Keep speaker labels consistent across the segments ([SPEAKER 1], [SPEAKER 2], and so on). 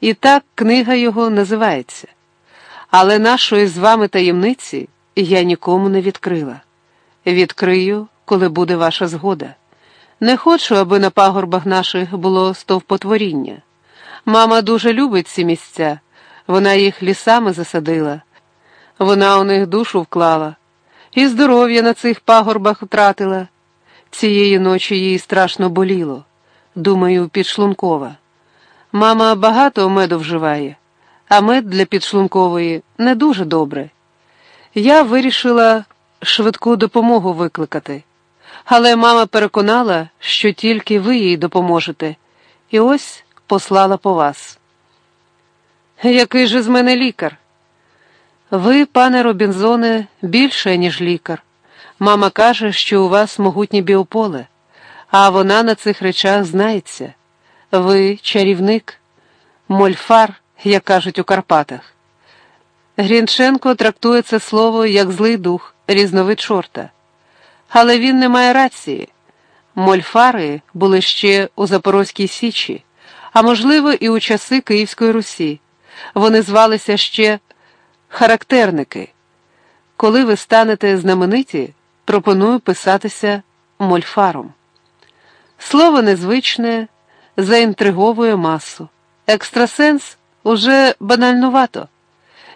[SPEAKER 1] І так книга його називається. Але нашої з вами таємниці я нікому не відкрила. Відкрию, коли буде ваша згода. Не хочу, аби на пагорбах наших було стовпотворіння. Мама дуже любить ці місця, вона їх лісами засадила, вона у них душу вклала, і здоров'я на цих пагорбах втратила. Цієї ночі їй страшно боліло. Думаю, підшлункова. Мама багато меду вживає, а мед для підшлункової не дуже добре. Я вирішила швидку допомогу викликати, але мама переконала, що тільки ви їй допоможете, і ось послала по вас. Який же з мене лікар? Ви, пане Робінзоне, більше, ніж лікар. Мама каже, що у вас могутнє біополе, а вона на цих речах знається. Ви чарівник, мольфар, як кажуть у Карпатах. Грінченко трактує це слово як злий дух, різновид чорта. Але він не має рації. Мольфари були ще у Запорозькій Січі, а можливо, і у часи Київської Русі. Вони звалися ще характерники. Коли ви станете знамениті, пропоную писатися мольфаром. Слово незвичне заінтриговує масу. Екстрасенс уже банальнувато.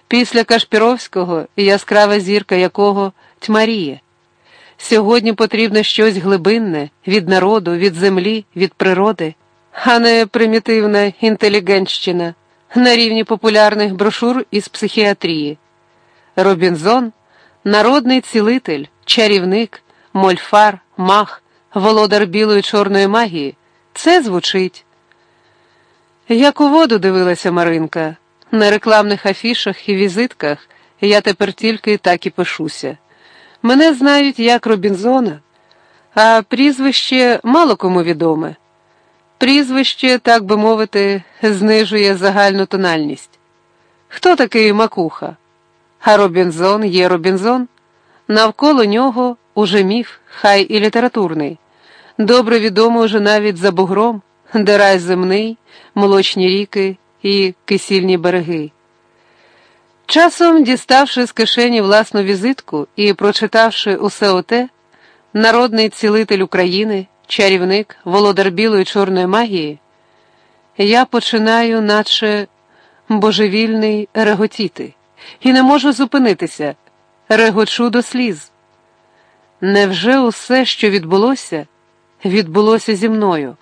[SPEAKER 1] Після Кашпіровського яскрава зірка якого тьмаріє. Сьогодні потрібно щось глибинне від народу, від землі, від природи, а не примітивна інтелігентщина на рівні популярних брошур із психіатрії. Робінзон народний цілитель, чарівник, мольфар, мах, володар білої чорної магії. Це звучить. Як у воду дивилася Маринка. На рекламних афішах і візитках я тепер тільки так і пишуся. Мене знають як Робінзона, а прізвище мало кому відоме. Прізвище, так би мовити, знижує загальну тональність. Хто такий макуха? А Робінзон є Робінзон, навколо нього уже міф, хай і літературний, добре відомий уже навіть за бугром, де рай земний, молочні ріки і кисільні береги. Часом, діставши з кишені власну візитку і прочитавши усе оте, народний цілитель України, чарівник, володар білої чорної магії, я починаю, наче божевільний, реготіти, і не можу зупинитися, регочу до сліз. Невже усе, що відбулося, відбулося зі мною?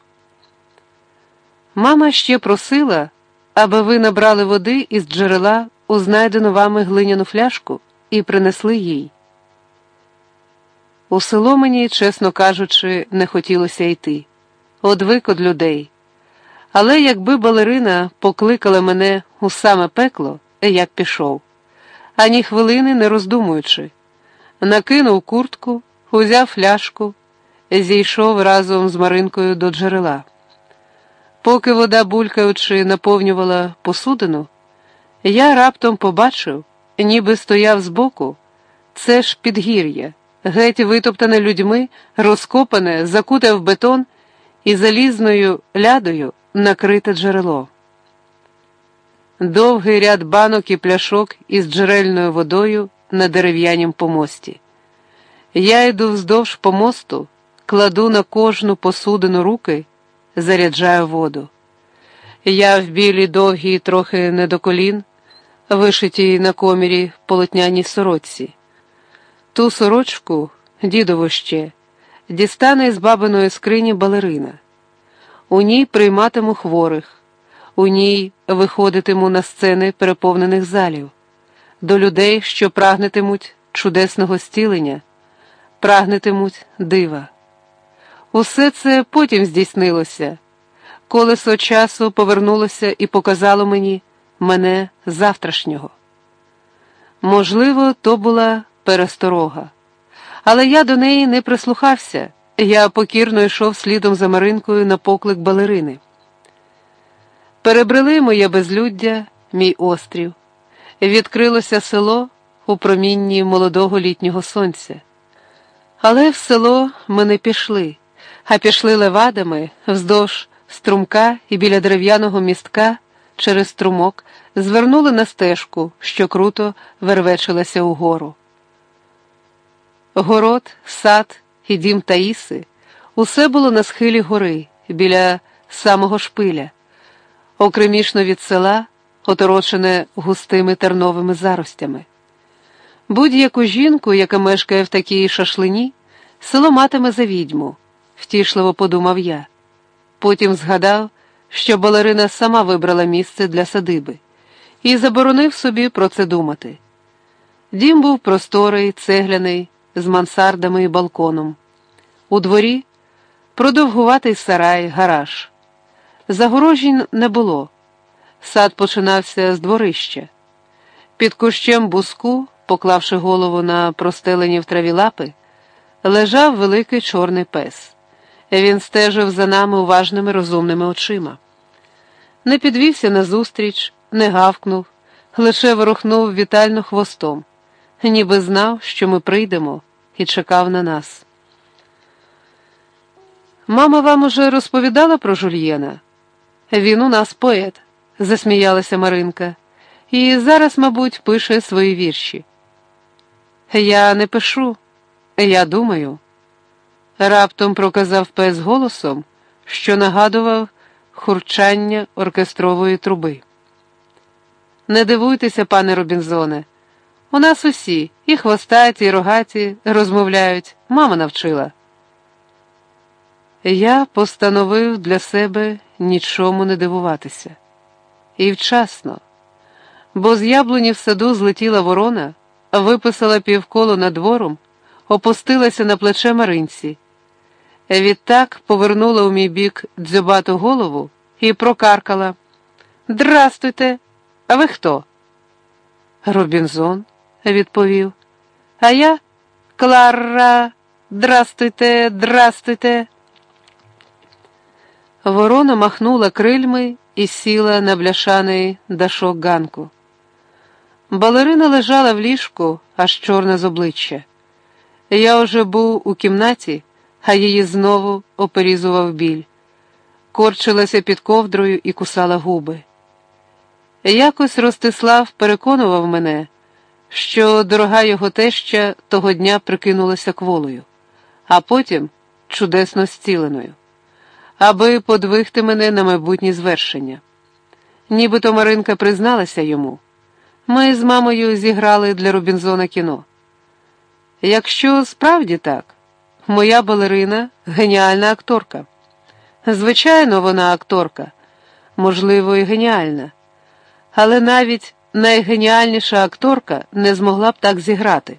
[SPEAKER 1] Мама ще просила, аби ви набрали води із джерела у знайдену вами глиняну фляжку і принесли їй. У село мені, чесно кажучи, не хотілося йти, одвик од людей. Але якби балерина покликала мене у саме пекло, я б пішов, ані хвилини не роздумуючи, накинув куртку, узяв фляжку, зійшов разом з Маринкою до джерела. Поки вода, булькаючи, наповнювала посудину, я раптом побачив, ніби стояв збоку, це ж підгір'я, геть витоптане людьми, розкопане, закуте в бетон і залізною лядою накрите джерело. Довгий ряд банок і пляшок із джерельною водою на дерев'янім помості. Я йду вздовж помосту, кладу на кожну посудину руки заряджаю воду. Я в білій довгій, трохи не до колін, вишитій на комірі полотняній сорочці. Ту сорочку, дідову ще, дістане з бабиної скрині балерина. У ній прийматиму хворих, у ній виходитиму на сцени переповнених залів, до людей, що прагнетимуть чудесного зцілення, прагнетимуть дива. Усе це потім здійснилося. Колесо часу повернулося і показало мені мене завтрашнього. Можливо, то була пересторога, але я до неї не прислухався, я покірно йшов слідом за Маринкою на поклик балерини. Перебрели моє безлюддя, мій острів, відкрилося село у промінні молодого літнього сонця. Але в село ми не пішли а пішли левадами вздовж струмка і біля дерев'яного містка через струмок звернули на стежку, що круто вервечилася угору. Город, сад і дім Таїси усе було на схилі гори, біля самого шпиля, окремішно від села, оторочене густими терновими заростями. Будь-яку жінку, яка мешкає в такій шашлині, село матиме за відьму, втішливо подумав я. Потім згадав, що балерина сама вибрала місце для садиби і заборонив собі про це думати. Дім був просторий, цегляний, з мансардами і балконом. У дворі продовгуватий сарай, гараж. Загорожень не було. Сад починався з дворища. Під кущем буску, поклавши голову на простелені в траві лапи, лежав великий чорний пес. Він стежив за нами уважними розумними очима. Не підвівся назустріч, не гавкнув, лише ворухнув вітально хвостом, ніби знав, що ми прийдемо, і чекав на нас. Мама вам уже розповідала про жульєна? Він у нас поет, засміялася Маринка, і зараз, мабуть, пише свої вірші. Я не пишу, я думаю. Раптом проказав пес голосом, що нагадував хурчання оркестрової труби. Не дивуйтеся, пане Робінзоне, у нас усі, і хвостаті, і рогаті, розмовляють, мама навчила. Я постановив для себе нічому не дивуватися. І вчасно, бо з яблуні в саду злетіла ворона, виписала півколо над двором, опустилася на плече Маринці. Відтак повернула у мій бік дзьобату голову і прокаркала. Здрастуйте, а ви хто? Робінзон, відповів. А я Клара, здрастуйте, здрастуйте. Ворона махнула крильми і сіла на бляшаний дашок ганку. Балерина лежала в ліжку, аж чорна з обличчя. Я вже був у кімнаті, а її знову оперізував біль, корчилася під ковдрою і кусала губи. Якось Ростислав переконував мене, що дорога його теща того дня прикинулася кволою, а потім чудесно зціленою аби подвигти мене на майбутні звершення. Нібито Маринка призналася йому. Ми з мамою зіграли для Робінзона кіно. Якщо справді так, моя балерина геніальна акторка. Звичайно, вона акторка, можливо, і геніальна, але навіть найгеніальніша акторка не змогла б так зіграти.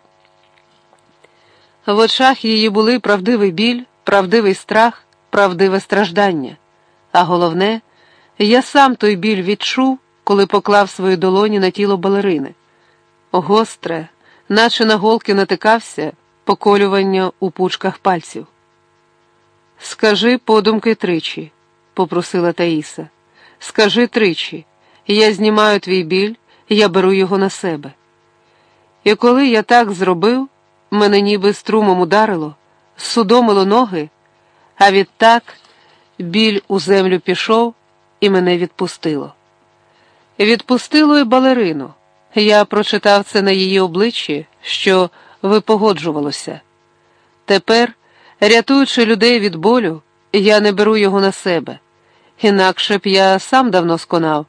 [SPEAKER 1] В очах її були правдивий біль, правдивий страх правдиве страждання, а головне, я сам той біль відчув, коли поклав свої долоні на тіло балерини. Гостре, наче на голки натикався, поколювання у пучках пальців. Скажи подумки тричі, попросила Таїса. Скажи тричі, я знімаю твій біль, я беру його на себе. І коли я так зробив, мене ніби струмом ударило, судомило ноги. А відтак біль у землю пішов і мене відпустило. Відпустило і балерину. Я прочитав це на її обличчі, що випогоджувалося. Тепер, рятуючи людей від болю, я не беру його на себе. Інакше б я сам давно сконав.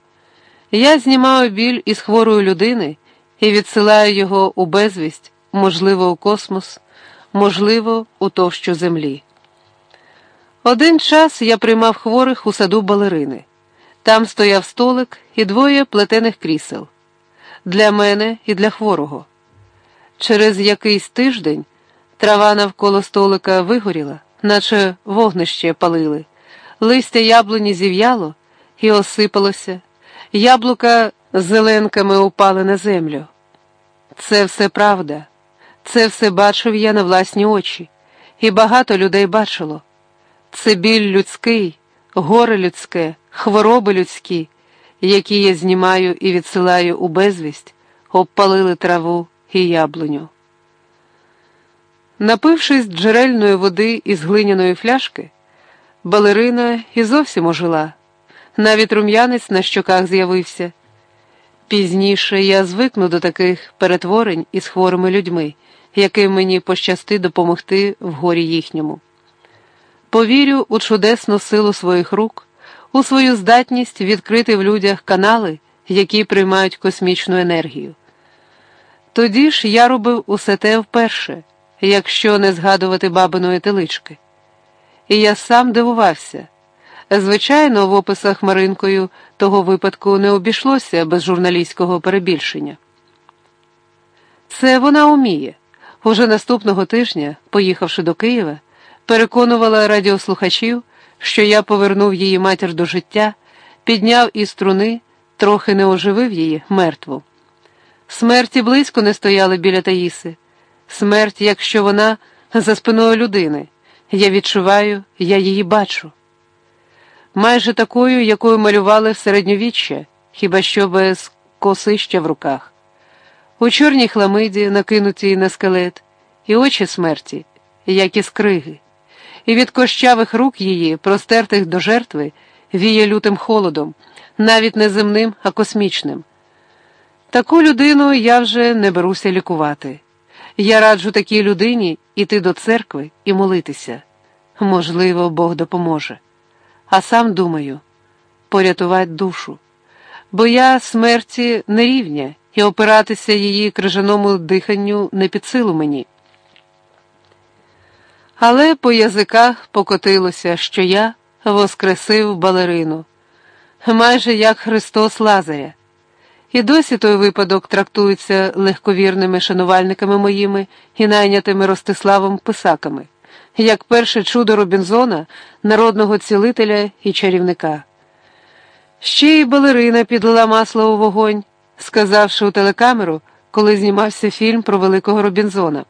[SPEAKER 1] Я знімаю біль із хворої людини і відсилаю його у безвість, можливо, у космос, можливо, у товщу землі. Один час я приймав хворих у саду балерини. Там стояв столик і двоє плетених крісел для мене і для хворого. Через якийсь тиждень трава навколо столика вигоріла, наче вогнище палили, листя яблуні зів'яло і осипалося, яблука зеленками упали на землю. Це все правда, це все бачив я на власні очі, і багато людей бачило. Це біль людський, горе людське, хвороби людські, які я знімаю і відсилаю у безвість, обпалили траву і яблуню. Напившись джерельної води із глиняної фляшки, балерина і зовсім ожила, навіть рум'янець на щоках з'явився. Пізніше я звикну до таких перетворень із хворими людьми, яким мені пощасти допомогти в горі їхньому. Повірю у чудесну силу своїх рук, у свою здатність відкрити в людях канали, які приймають космічну енергію. Тоді ж я робив усе те вперше, якщо не згадувати бабиної телички. І я сам дивувався. Звичайно, в описах Маринкою того випадку не обійшлося без журналістського перебільшення. Це вона уміє. Уже наступного тижня, поїхавши до Києва, переконувала радіослухачів, що я повернув її матір до життя, підняв із струни, трохи не оживив її мертву. Смерті близько не стояли біля Таїси. Смерть, якщо вона за спиною людини. Я відчуваю, я її бачу. Майже такою, якою малювали в середньовіччя, хіба що без косища в руках. У чорній хламиді, накинутій на скелет, і очі смерті, як і скриги, і від кощавих рук її, простертих до жертви, віє лютим холодом, навіть не земним, а космічним. Таку людину я вже не беруся лікувати. Я раджу такій людині іти до церкви і молитися. Можливо, Бог допоможе. А сам думаю порятувати душу, бо я смерті не рівня і опиратися її крижаному диханню не під силу мені. Але по язиках покотилося, що я воскресив балерину, майже як Христос Лазаря. І досі той випадок трактується легковірними шанувальниками моїми і найнятими Ростиславом писаками, як перше чудо Робінзона, народного цілителя і чарівника. Ще й балерина підлила масло у вогонь, сказавши у телекамеру, коли знімався фільм про великого Робінзона.